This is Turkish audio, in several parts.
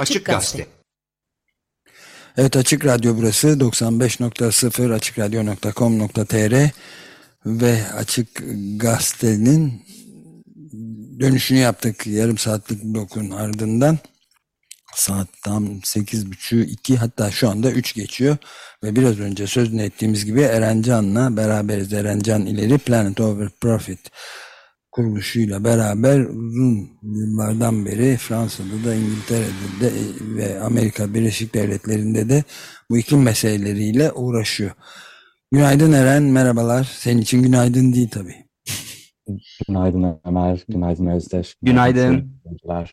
Açık Gazete. Evet Açık Radyo burası 95.0 açıkradyo.com.tr ve Açık Gazete'nin dönüşünü yaptık yarım saatlik blokun ardından. Saat tam 8.30 2 hatta şu anda 3 geçiyor ve biraz önce sözünü ettiğimiz gibi Erencan'la beraberiz. Erencan ileri Planet Over Profit kuruluşuyla beraber uzun yıllardan beri Fransa'da da İngiltere'de de ve Amerika Birleşik Devletleri'nde de bu iklim meseleleriyle uğraşıyor. Günaydın Eren, merhabalar. Senin için günaydın değil tabii. Günaydın Ömer, günaydın Özdeş. Günaydın. Günaydın.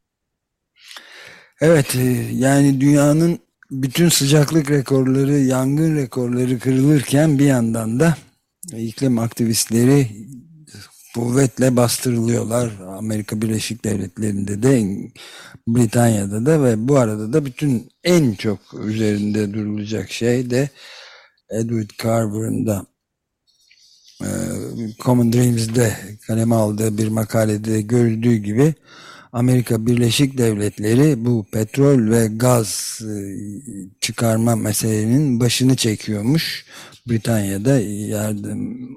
Evet, e, yani dünyanın bütün sıcaklık rekorları, yangın rekorları kırılırken bir yandan da iklim aktivistleri kuvvetle bastırılıyorlar. Amerika Birleşik Devletleri'nde de Britanya'da da ve bu arada da bütün en çok üzerinde durulacak şey de Edward Carver'ın da e, Common Dreams'de kaleme aldığı bir makalede görüldüğü gibi Amerika Birleşik Devletleri bu petrol ve gaz e, çıkarma meselenin başını çekiyormuş. Britanya'da yardım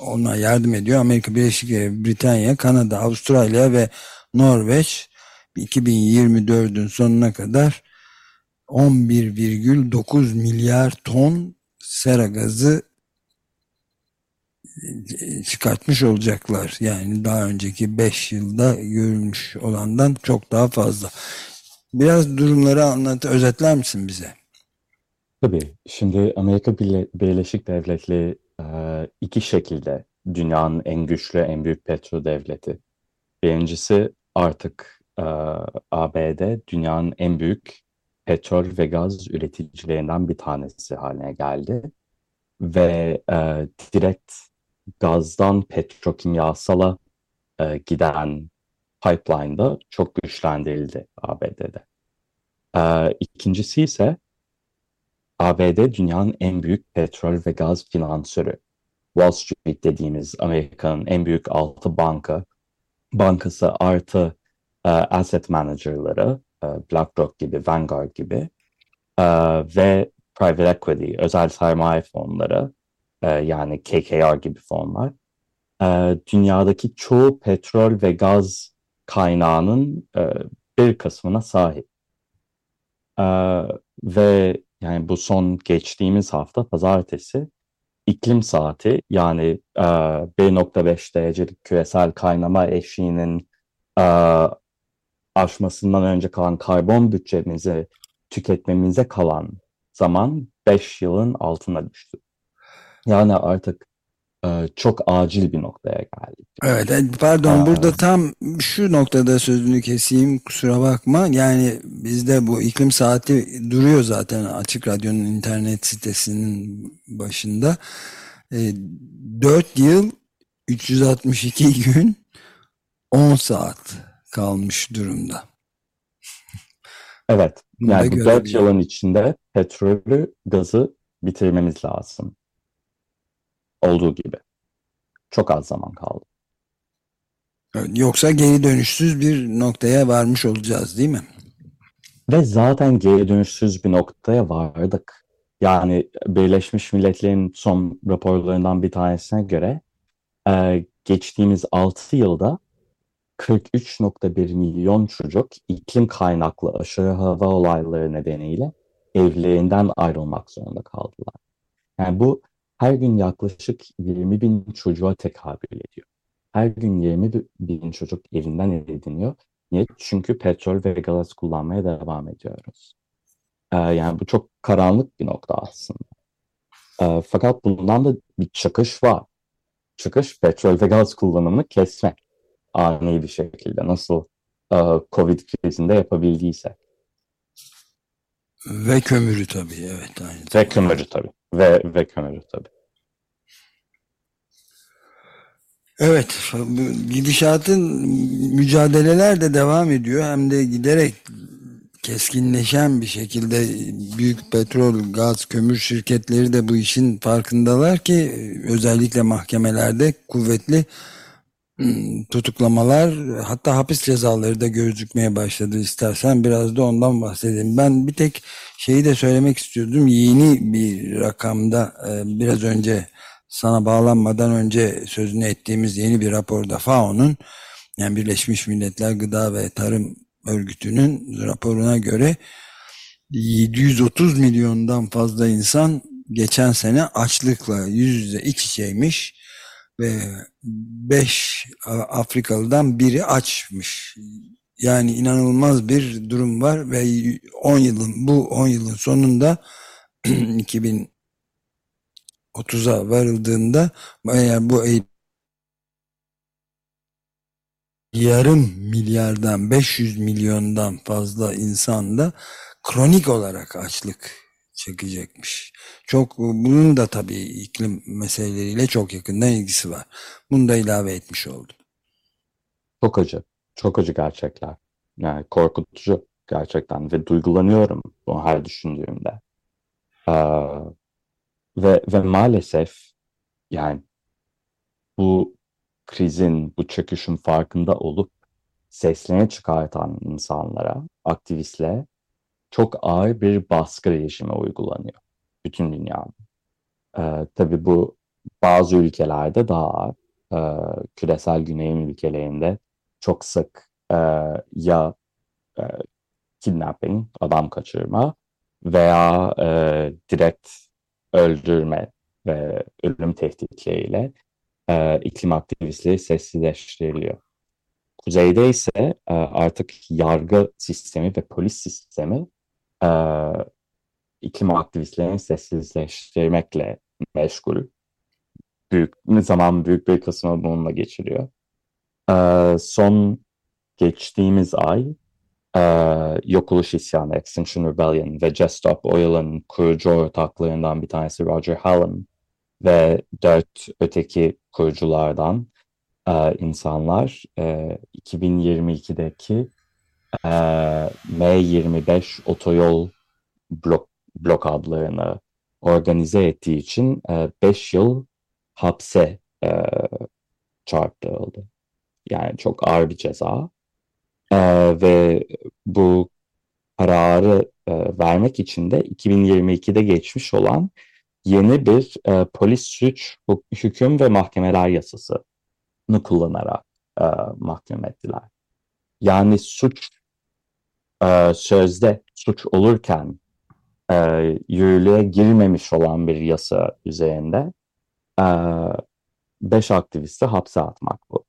ona yardım ediyor. Amerika Birleşik Devletleri, Britanya, Kanada, Avustralya ve Norveç 2024'ün sonuna kadar 11,9 milyar ton sera gazı çıkartmış olacaklar. Yani daha önceki 5 yılda görülmüş olandan çok daha fazla. Biraz durumları anlat, özetler misin bize? Tabii. Şimdi Amerika Birleşik Devletleri e, iki şekilde dünyanın en güçlü, en büyük petrol devleti. Birincisi artık e, ABD dünyanın en büyük petrol ve gaz üreticilerinden bir tanesi haline geldi. Ve e, direkt gazdan petrokimyasala e, giden pipeline'da çok güçlendirildi ABD'de. E, ikincisi ise ABD dünyanın en büyük petrol ve gaz finansörü. Wall Street dediğimiz Amerika'nın en büyük altı banka, bankası artı e, asset managerları, e, BlackRock gibi, Vanguard gibi e, ve private equity, özel sermaye fonları, e, yani KKR gibi fonlar, e, dünyadaki çoğu petrol ve gaz kaynağının e, bir kısmına sahip. E, ve yani bu son geçtiğimiz hafta pazartesi iklim saati yani e, 1.5 derecelik küresel kaynama eşiğinin e, aşmasından önce kalan karbon bütçemizi tüketmemize kalan zaman 5 yılın altına düştü. Yani artık e, çok acil bir noktaya geldik. Evet, e, pardon Aa. burada tam şu noktada sözünü keseyim kusura bakma. Yani bizde bu iklim saati duruyor zaten Açık Radyo'nun internet sitesinin başında. E, 4 yıl 362 gün 10 saat kalmış durumda. Evet. Yani bu 4 yılın içinde petrolü, gazı bitirmemiz lazım olduğu gibi. Çok az zaman kaldı. Yoksa geri dönüşsüz bir noktaya varmış olacağız değil mi? Ve zaten geri dönüşsüz bir noktaya vardık. Yani Birleşmiş Milletler'in son raporlarından bir tanesine göre e, geçtiğimiz 6 yılda 43.1 milyon çocuk iklim kaynaklı aşırı hava olayları nedeniyle evlerinden ayrılmak zorunda kaldılar. Yani bu her gün yaklaşık 20 bin çocuğa tekabül ediyor. Her gün 20 bin çocuk evinden ediniyor. Niye? Çünkü petrol ve gaz kullanmaya devam ediyoruz. Ee, yani bu çok karanlık bir nokta aslında. Ee, fakat bundan da bir çıkış var. Çıkış petrol ve gaz kullanımını kesmek. Ani bir şekilde nasıl e, Covid krizinde yapabildiyse. Ve kömürü tabii evet. Aynı ve kömürü tabii. Ve, ve kömürü tabii. Evet, gidişatın mücadeleler de devam ediyor. Hem de giderek keskinleşen bir şekilde büyük petrol, gaz, kömür şirketleri de bu işin farkındalar ki özellikle mahkemelerde kuvvetli tutuklamalar hatta hapis cezaları da gözükmeye başladı. İstersen biraz da ondan bahsedelim. Ben bir tek şeyi de söylemek istiyordum. Yeni bir rakamda e, biraz önce sana bağlanmadan önce sözünü ettiğimiz yeni bir raporda FAO'nun yani Birleşmiş Milletler Gıda ve Tarım Örgütü'nün raporuna göre 730 milyondan fazla insan geçen sene açlıkla yüz yüze iç içeymiş ve 5 Afrikalıdan biri açmış. Yani inanılmaz bir durum var ve 10 yılın bu 10 yılın sonunda 2030'a varıldığında eğer bu yarım milyardan 500 milyondan fazla insan da kronik olarak açlık çekecekmiş. Çok bunun da tabii iklim meseleleriyle çok yakından ilgisi var. Bunu da ilave etmiş oldum. Çok acı. Çok acı gerçekler. Yani korkutucu gerçekten ve duygulanıyorum bu her düşündüğümde. Ee, ve ve maalesef yani bu krizin, bu çöküşün farkında olup seslerini çıkartan insanlara, aktivistle çok ağır bir baskı rejimi uygulanıyor bütün dünyada. Ee, tabii bu bazı ülkelerde daha ağır. Ee, küresel güneyin ülkelerinde çok sık e, ya e, kidnapping, adam kaçırma veya e, direkt öldürme ve ölüm tehditleriyle e, iklim aktivistleri sessizleştiriliyor. Kuzeyde ise e, artık yargı sistemi ve polis sistemi e, iklim aktivistlerini sessizleştirmekle meşgul. Büyük zaman büyük bir kısmı bununla geçiriyor. E, son geçtiğimiz ay e, Yok Oluş İsyanı, Extinction Rebellion ve Just Stop Oil'ın kurucu ortaklarından bir tanesi Roger Hallam ve dört öteki kuruculardan e, insanlar e, 2022'deki e, M25 otoyol blok, blokadlarını organize ettiği için 5 e, yıl hapse e, çarptırıldı. Yani çok ağır bir ceza. E, ve bu kararı e, vermek için de 2022'de geçmiş olan yeni bir polis suç, hüküm ve mahkemeler yasasını kullanarak e, mahkum ettiler. Yani suç e, sözde suç olurken e, yürürlüğe girmemiş olan bir yasa üzerinde e, beş aktivisti hapse atmak bu.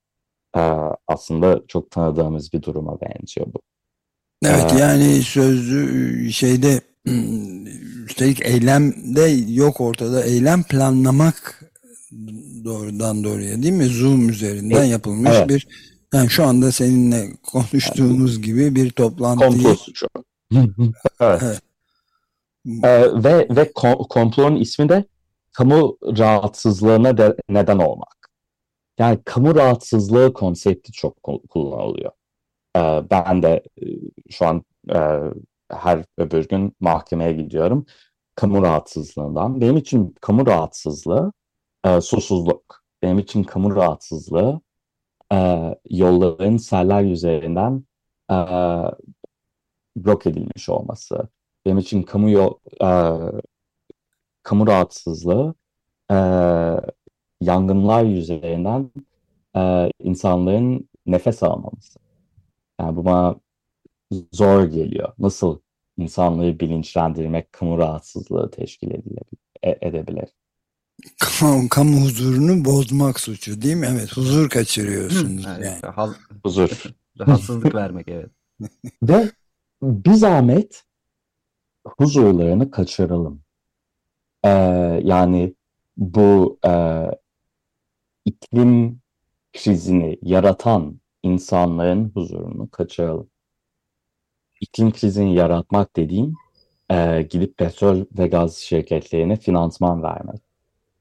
E, aslında çok tanıdığımız bir duruma benziyor bu. Evet ee, yani sözlü şeyde üstelik eylem de yok ortada. Eylem planlamak doğrudan doğruya değil mi? Zoom üzerinden yapılmış evet. bir yani şu anda seninle konuştuğumuz yani, gibi bir toplantı. Komplo suçu. evet. evet. Ee, ve ve komplonun ismi de kamu rahatsızlığına de, neden olmak. Yani kamu rahatsızlığı konsepti çok kullanılıyor. Ee, ben de e, şu an e, her öbür gün mahkemeye gidiyorum. Kamu rahatsızlığından. Benim için kamu rahatsızlığı e, susuzluk. Benim için kamu rahatsızlığı e, yolların seller üzerinden e, blok edilmiş olması. Benim için kamu yol, e, kamu rahatsızlığı e, yangınlar üzerinden e, insanların nefes almaması. Yani bu bana zor geliyor. Nasıl insanları bilinçlendirmek kamu rahatsızlığı teşkil edilebilir, e, edebilir? Kamu, kamu huzurunu bozmak suçu değil mi? Evet, huzur kaçırıyorsunuz. Evet, yani. Hal, huzur. Rahatsızlık vermek evet. Ve bir zahmet huzurlarını kaçıralım. Ee, yani bu e, iklim krizini yaratan insanların huzurunu kaçıralım iklim krizini yaratmak dediğim e, gidip petrol ve gaz şirketlerine finansman vermek.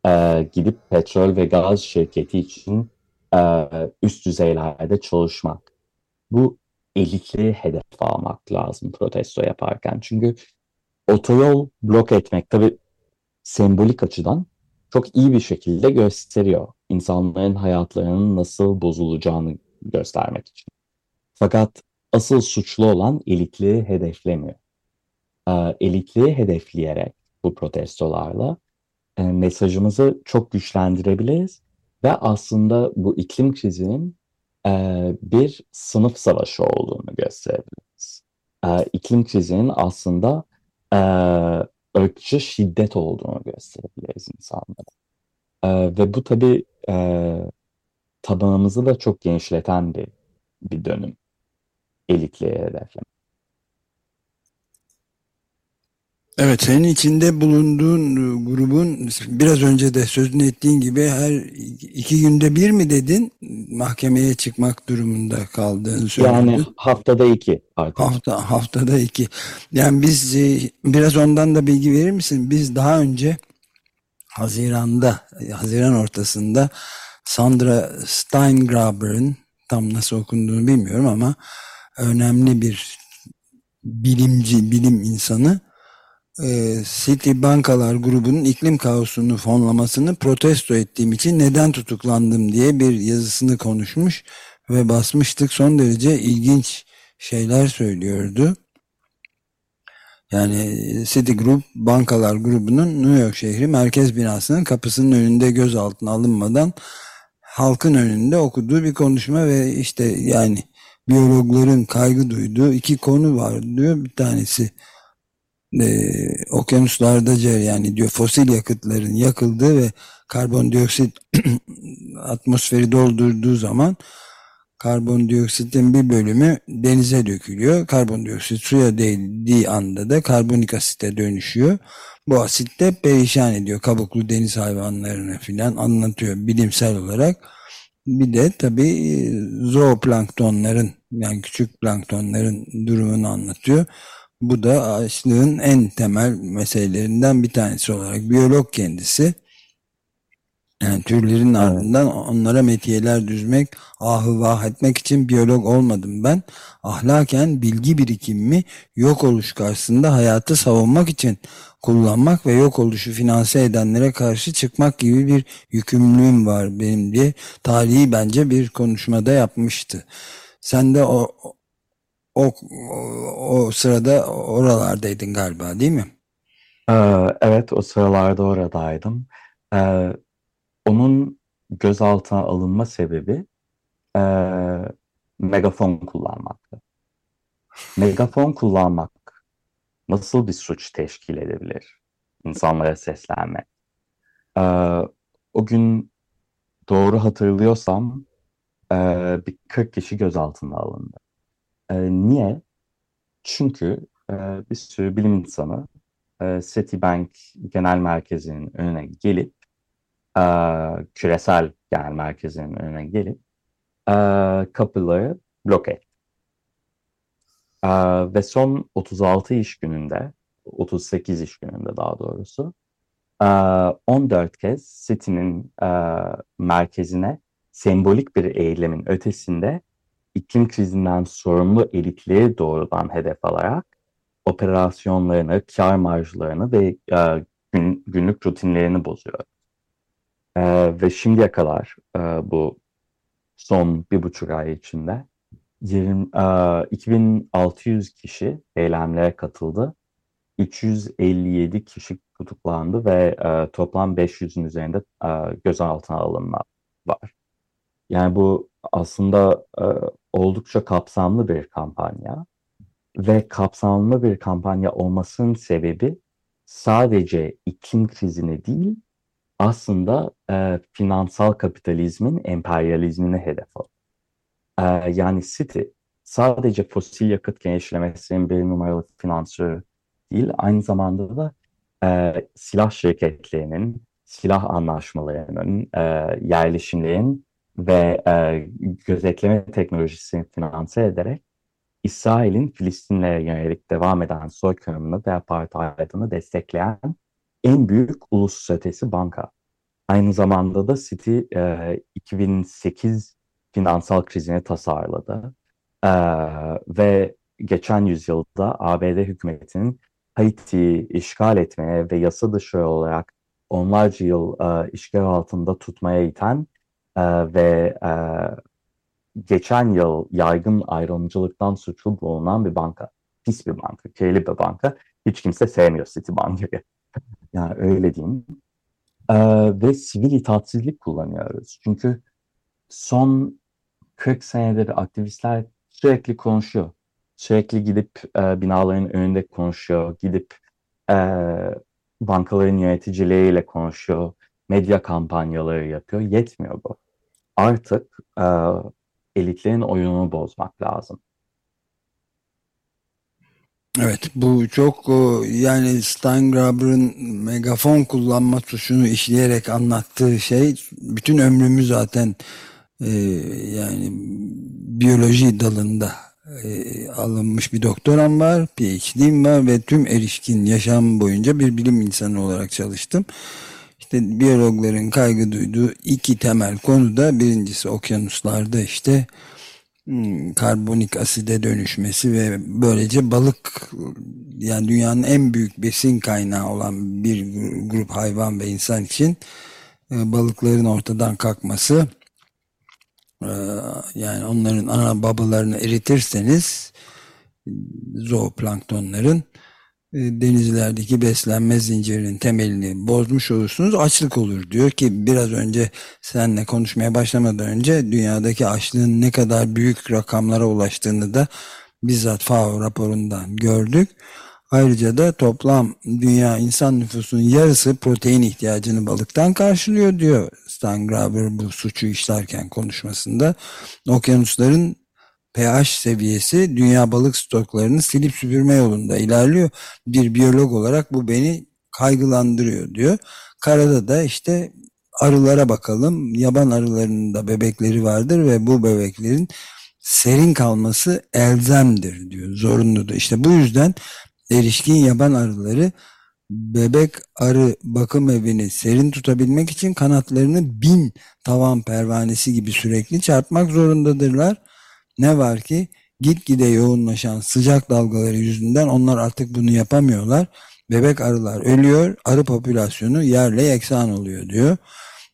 E, gidip petrol ve gaz şirketi için e, üst düzeylerde çalışmak. Bu elitleri hedef almak lazım protesto yaparken. Çünkü otoyol blok etmek tabi sembolik açıdan çok iyi bir şekilde gösteriyor. İnsanların hayatlarının nasıl bozulacağını göstermek için. Fakat asıl suçlu olan elitliği hedeflemiyor. E, elitliği hedefleyerek bu protestolarla e, mesajımızı çok güçlendirebiliriz ve aslında bu iklim krizinin e, bir sınıf savaşı olduğunu gösterebiliriz. E, iklim krizinin aslında e, ırkçı şiddet olduğunu gösterebiliriz insanlara. E, ve bu tabii e, tabanımızı da çok genişleten bir, bir dönüm elitliğe hedeflemek. Evet, senin içinde bulunduğun e, grubun biraz önce de sözünü ettiğin gibi her iki günde bir mi dedin mahkemeye çıkmak durumunda kaldığını söyledin. Yani haftada iki artık. Hafta, haftada iki. Yani biz e, biraz ondan da bilgi verir misin? Biz daha önce Haziran'da, Haziran ortasında Sandra Steingraber'ın tam nasıl okunduğunu bilmiyorum ama önemli bir bilimci, bilim insanı e, City Bankalar grubunun iklim kaosunu fonlamasını protesto ettiğim için neden tutuklandım diye bir yazısını konuşmuş ve basmıştık. Son derece ilginç şeyler söylüyordu. Yani Citigroup Bankalar grubunun New York şehri merkez binasının kapısının önünde gözaltına alınmadan halkın önünde okuduğu bir konuşma ve işte yani biyologların kaygı duyduğu iki konu var diyor. Bir tanesi e, okyanuslarda cereyan ediyor. Fosil yakıtların yakıldığı ve karbondioksit atmosferi doldurduğu zaman karbondioksitin bir bölümü denize dökülüyor. Karbondioksit suya değdiği anda da karbonik asite dönüşüyor. Bu asit de perişan ediyor kabuklu deniz hayvanlarını filan anlatıyor bilimsel olarak. Bir de tabii zooplanktonların yani küçük planktonların durumunu anlatıyor. Bu da ağaçlığın en temel meselelerinden bir tanesi olarak biyolog kendisi yani türlerin ardından onlara metiyeler düzmek, ahı vah etmek için biyolog olmadım ben. Ahlaken bilgi birikimimi yok oluş karşısında hayatı savunmak için kullanmak ve yok oluşu finanse edenlere karşı çıkmak gibi bir yükümlülüğüm var benim diye tarihi bence bir konuşmada yapmıştı. Sen de o o, o sırada oralardaydın galiba değil mi? Ee, evet o sıralarda oradaydım. Ee, onun gözaltına alınma sebebi e, megafon kullanmaktı. Megafon kullanmak nasıl bir suç teşkil edebilir? İnsanlara seslenmek. Ee, o gün doğru hatırlıyorsam bir 40 kişi gözaltına alındı. E, niye? Çünkü e, bir sürü bilim insanı e, Citibank Genel Merkezi'nin önüne gelip e, küresel genel merkezinin önüne gelip e, kapıları blok etti. E, ve son 36 iş gününde, 38 iş gününde daha doğrusu, e, 14 kez City'nin e, merkezine sembolik bir eylemin ötesinde iklim krizinden sorumlu elitleri doğrudan hedef alarak operasyonlarını, kar marjlarını ve e, gün, günlük rutinlerini bozuyor. E, ve şimdiye kadar e, bu son bir buçuk ay içinde 20, e, 2600 kişi eylemlere katıldı. 357 kişi tutuklandı ve e, toplam 500'ün üzerinde e, gözaltına alınma var. Yani bu aslında e, oldukça kapsamlı bir kampanya ve kapsamlı bir kampanya olmasının sebebi sadece iklim krizini değil aslında e, finansal kapitalizmin emperyalizmini hedef alıyor. E, yani City sadece fosil yakıt genişlemesinin bir numaralı finansörü değil, aynı zamanda da e, silah şirketlerinin, silah anlaşmalarının, e, yerleşimlerin ve e, gözetleme teknolojisini finanse ederek İsrail'in Filistin'le yönelik devam eden soykırımını ve apartheidini destekleyen en büyük uluslararası banka. Aynı zamanda da City e, 2008 finansal krizini tasarladı. E, ve geçen yüzyılda ABD hükümetinin Haiti'yi işgal etmeye ve yasa dışı olarak onlarca yıl e, işgal altında tutmaya iten e, ve e, geçen yıl yaygın ayrımcılıktan suçlu bulunan bir banka. Pis bir banka, kirli bir banka. Hiç kimse sevmiyor Citibank'ı. yani öyle diyeyim. E, ve sivil itaatsizlik kullanıyoruz. Çünkü son 40 senedir aktivistler sürekli konuşuyor. Sürekli gidip e, binaların önünde konuşuyor. Gidip e, bankaların yöneticileriyle konuşuyor. Medya kampanyaları yapıyor. Yetmiyor bu. Artık e, elitlerin oyununu bozmak lazım. Evet bu çok yani Steingraber'ın megafon kullanma suçunu işleyerek anlattığı şey bütün ömrümü zaten e, yani biyoloji dalında e, alınmış bir doktoram var, PhD'm var ve tüm erişkin yaşam boyunca bir bilim insanı olarak çalıştım. İşte biyologların kaygı duyduğu iki temel konuda birincisi okyanuslarda işte Hmm, karbonik aside dönüşmesi ve böylece balık yani dünyanın en büyük besin kaynağı olan bir grup hayvan ve insan için e, balıkların ortadan kalkması e, yani onların ana babalarını eritirseniz zooplanktonların denizlerdeki beslenme zincirinin temelini bozmuş olursunuz açlık olur diyor ki biraz önce seninle konuşmaya başlamadan önce dünyadaki açlığın ne kadar büyük rakamlara ulaştığını da bizzat FAO raporundan gördük. Ayrıca da toplam dünya insan nüfusunun yarısı protein ihtiyacını balıktan karşılıyor diyor Stan Graber bu suçu işlerken konuşmasında. Okyanusların pH seviyesi dünya balık stoklarını silip süpürme yolunda ilerliyor. Bir biyolog olarak bu beni kaygılandırıyor diyor. Karada da işte arılara bakalım. Yaban arılarının da bebekleri vardır ve bu bebeklerin serin kalması elzemdir diyor. Zorunludur. İşte bu yüzden erişkin yaban arıları bebek arı bakım evini serin tutabilmek için kanatlarını bin tavan pervanesi gibi sürekli çarpmak zorundadırlar ne var ki gitgide yoğunlaşan sıcak dalgaları yüzünden onlar artık bunu yapamıyorlar. Bebek arılar ölüyor, arı popülasyonu yerle yeksan oluyor diyor.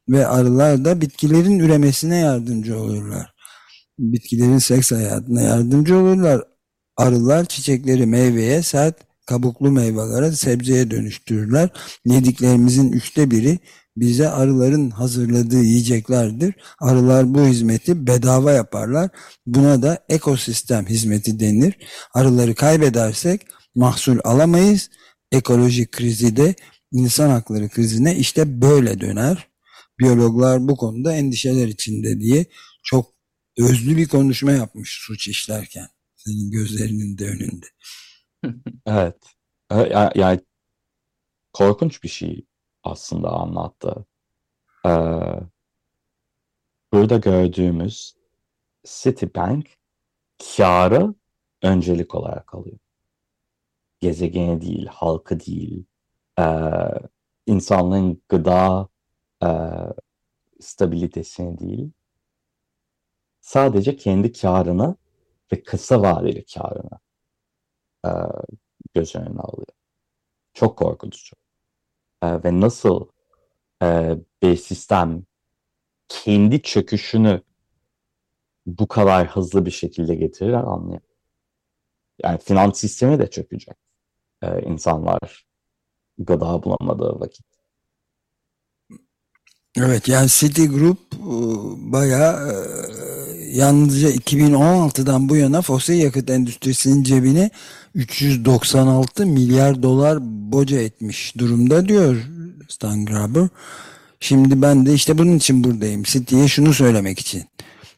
Ve arılar da bitkilerin üremesine yardımcı olurlar. Bitkilerin seks hayatına yardımcı olurlar. Arılar çiçekleri meyveye, sert kabuklu meyvelere, sebzeye dönüştürürler. Yediklerimizin üçte biri bize arıların hazırladığı yiyeceklerdir. Arılar bu hizmeti bedava yaparlar. Buna da ekosistem hizmeti denir. Arıları kaybedersek mahsul alamayız. Ekolojik krizi de insan hakları krizine işte böyle döner. Biyologlar bu konuda endişeler içinde diye çok özlü bir konuşma yapmış suç işlerken senin gözlerinin de önünde. evet. Yani korkunç bir şey aslında anlattı. Ee, burada gördüğümüz Citibank karı öncelik olarak alıyor. Gezegeni değil, halkı değil, e, insanlığın gıda e, stabilitesini değil, sadece kendi karını ve kısa vadeli karını e, göz önüne alıyor. Çok korkutucu e, ve nasıl e, bir sistem kendi çöküşünü bu kadar hızlı bir şekilde getirir anlayamıyorum. Yani finans sistemi de çökecek. E, insanlar gıda bulamadığı vakit. Evet yani Citigroup e, bayağı e, yalnızca 2016'dan bu yana fosil yakıt endüstrisinin cebine 396 milyar dolar boca etmiş durumda diyor Stan Graber. Şimdi ben de işte bunun için buradayım. City'ye şunu söylemek için.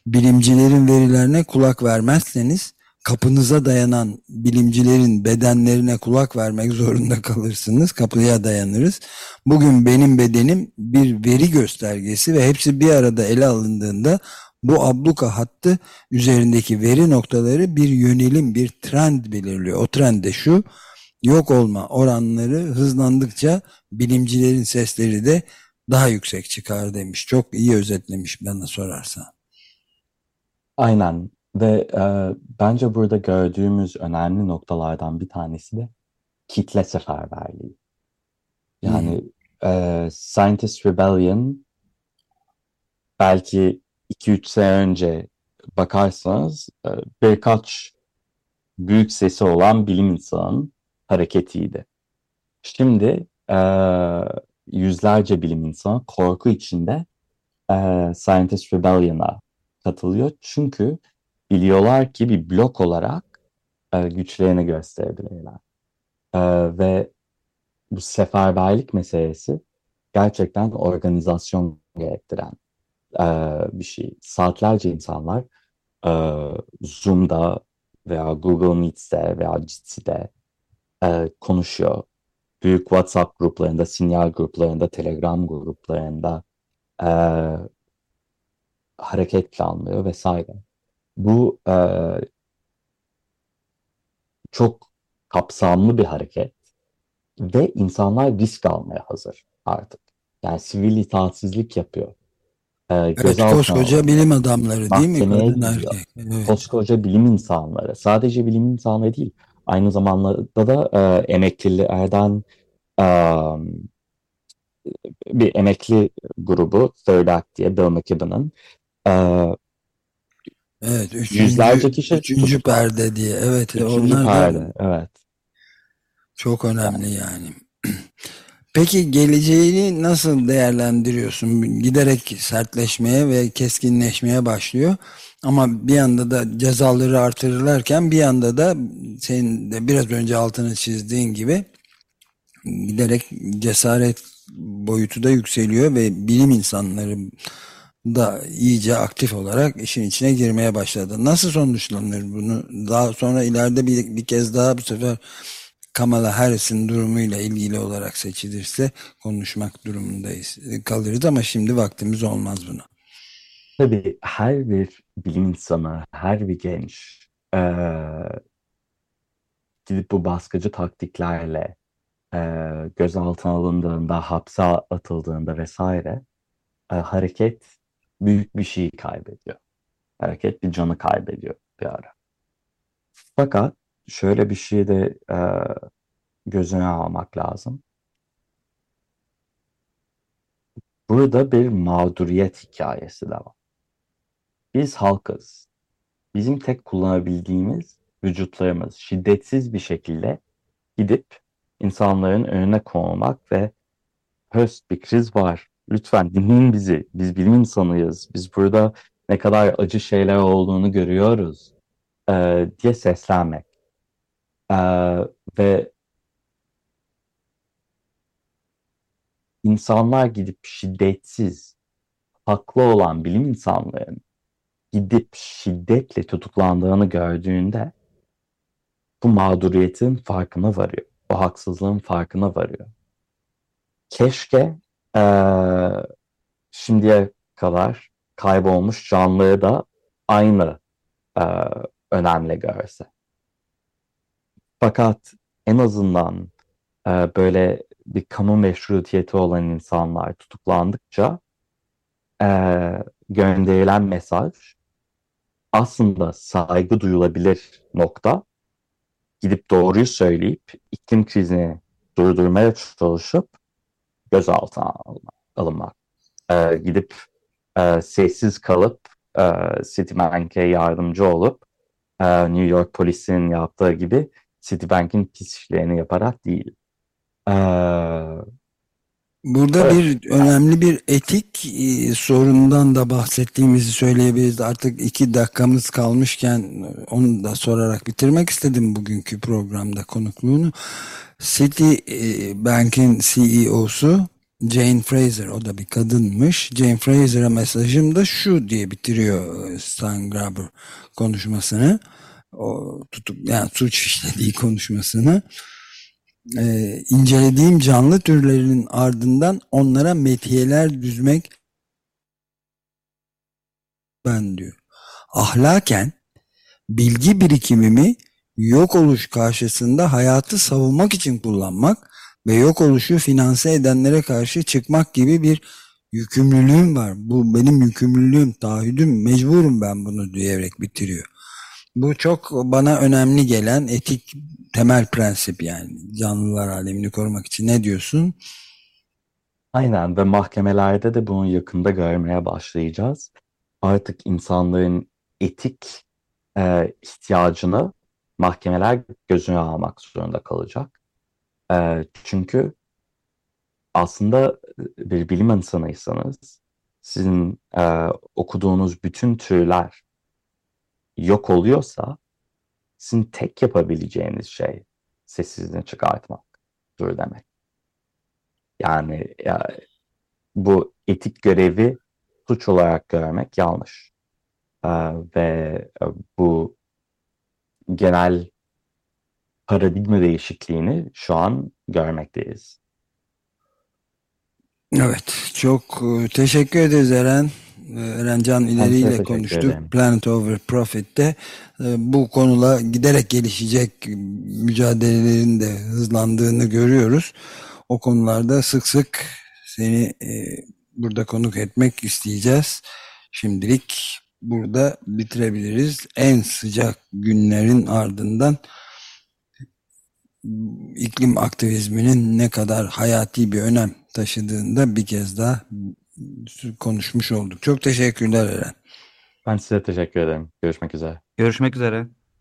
Bilimcilerin verilerine kulak vermezseniz kapınıza dayanan bilimcilerin bedenlerine kulak vermek zorunda kalırsınız. Kapıya dayanırız. Bugün benim bedenim bir veri göstergesi ve hepsi bir arada ele alındığında bu abluka hattı üzerindeki veri noktaları bir yönelim, bir trend belirliyor. O trend de şu, yok olma oranları hızlandıkça bilimcilerin sesleri de daha yüksek çıkar demiş. Çok iyi özetlemiş bana sorarsan. Aynen ve e, bence burada gördüğümüz önemli noktalardan bir tanesi de kitle seferberliği. Yani e, Scientist Rebellion belki 2-3 sene önce bakarsanız e, birkaç büyük sesi olan bilim insanının hareketiydi. Şimdi e, yüzlerce bilim insanı korku içinde e, Scientist Rebellion'a katılıyor. Çünkü biliyorlar ki bir blok olarak güçlerini gösterebilirler. Ve bu seferberlik meselesi gerçekten organizasyon gerektiren e, bir şey. Saatlerce insanlar e, Zoom'da veya Google Meet'te veya Jitsi'de e, konuşuyor. Büyük WhatsApp gruplarında, sinyal gruplarında, Telegram gruplarında e, hareket planlıyor vesaire. Bu e, çok kapsamlı bir hareket ve insanlar risk almaya hazır artık. Yani sivil itaatsizlik yapıyor. Ee, evet, koskoca bilim adamları değil mi? Kadın erkek. Evet. Koskoca bilim insanları. Sadece bilim insanları değil. Aynı zamanda da e, emeklilerden e, bir emekli grubu Third Act diye Bill McKibben'ın e, Evet, üçüncü, yüzlerce kişi üçüncü perde diye. Evet, üçüncü onlar perde, da, evet. Çok önemli yani. Peki geleceğini nasıl değerlendiriyorsun? Giderek sertleşmeye ve keskinleşmeye başlıyor. Ama bir yanda da cezaları artırırlarken bir yanda da senin de biraz önce altını çizdiğin gibi giderek cesaret boyutu da yükseliyor ve bilim insanları da iyice aktif olarak işin içine girmeye başladı. Nasıl sonuçlanır bunu? Daha sonra ileride bir, bir kez daha bu sefer Kamala Harris'in durumuyla ilgili olarak seçilirse konuşmak durumundayız. Kalırız ama şimdi vaktimiz olmaz buna. Tabii her bir bilim insanı, her bir genç e, gidip bu baskıcı taktiklerle e, gözaltına alındığında, hapse atıldığında vesaire e, hareket büyük bir şey kaybediyor. Hareket bir canı kaybediyor bir ara. Fakat şöyle bir şey de e, gözüne almak lazım. Burada bir mağduriyet hikayesi de var. Biz halkız. Bizim tek kullanabildiğimiz vücutlarımız şiddetsiz bir şekilde gidip insanların önüne konulmak ve höst bir kriz var. Lütfen dinleyin bizi. Biz bilim insanıyız. Biz burada ne kadar acı şeyler olduğunu görüyoruz e, diye seslenmek. Ee, ve insanlar gidip şiddetsiz, haklı olan bilim insanlarının gidip şiddetle tutuklandığını gördüğünde bu mağduriyetin farkına varıyor. Bu haksızlığın farkına varıyor. Keşke e, şimdiye kadar kaybolmuş canlıları da aynı e, önemli görse. Fakat en azından e, böyle bir kamu meşrutiyeti olan insanlar tutuklandıkça e, gönderilen mesaj aslında saygı duyulabilir nokta gidip doğruyu söyleyip iklim krizini durdurmaya çalışıp gözaltına alınmak. E, gidip e, sessiz kalıp e, Citibank'e yardımcı olup e, New York polisinin yaptığı gibi Citibank'in pis işlerini yaparak değil. Ee, Burada evet. bir önemli bir etik e, sorundan da bahsettiğimizi söyleyebiliriz. Artık iki dakikamız kalmışken onu da sorarak bitirmek istedim bugünkü programda konukluğunu. Citibank'in CEO'su Jane Fraser o da bir kadınmış. Jane Fraser'a mesajım da şu diye bitiriyor Stan Graber konuşmasını o tutup yani suç işlediği konuşmasını e, incelediğim canlı türlerinin ardından onlara metiyeler düzmek ben diyor. Ahlaken bilgi birikimimi yok oluş karşısında hayatı savunmak için kullanmak ve yok oluşu finanse edenlere karşı çıkmak gibi bir yükümlülüğüm var. Bu benim yükümlülüğüm, taahhüdüm, mecburum ben bunu diyerek bitiriyor. Bu çok bana önemli gelen etik temel prensip yani canlılar alemini korumak için ne diyorsun? Aynen ve mahkemelerde de bunu yakında görmeye başlayacağız. Artık insanların etik e, ihtiyacını mahkemeler gözüne almak zorunda kalacak. E, çünkü aslında bir bilim insanıysanız sizin e, okuduğunuz bütün türler yok oluyorsa sizin tek yapabileceğiniz şey sessizliğini çıkartmaktır demek. Yani ya, bu etik görevi suç olarak görmek yanlış. Ee, ve e, bu genel paradigma değişikliğini şu an görmekteyiz. Evet, çok e, teşekkür ederiz Eren. E, Eren Can İleri ile teşekkür konuştuk. Planet Over Profit'te. E, Bu konula giderek gelişecek mücadelelerin de hızlandığını görüyoruz. O konularda sık sık seni e, burada konuk etmek isteyeceğiz. Şimdilik burada bitirebiliriz. En sıcak günlerin ardından iklim aktivizminin ne kadar hayati bir önem taşıdığında bir kez daha konuşmuş olduk. Çok teşekkürler Eren. Ben size teşekkür ederim. Görüşmek üzere. Görüşmek üzere.